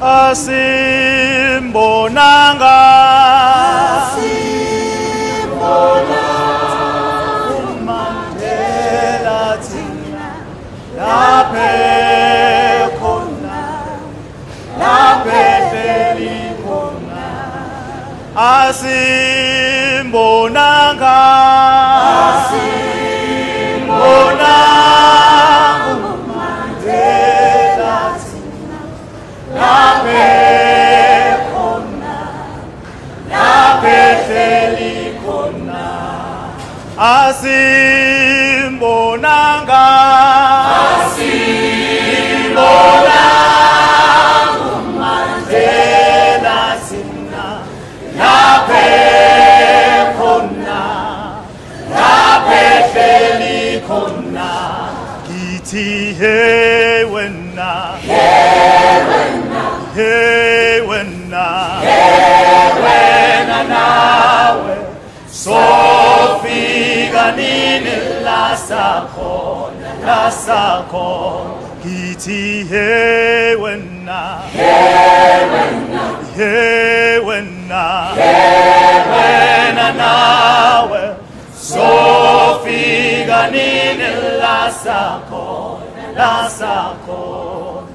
asimbonanga. Umandela thina laphe khona laphe asimbonanga laphe hleli khona asimbonanga asimbonanga umandela thina laphe khona. Laphe hleli khona kithi hey wena. Hey wena. Wena. Nawe sofika nini la sakhona la sakhona kithi hey wena hey wena wena nawe. Sofika nini la sakhona la sakhona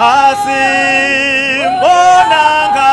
asimbonanga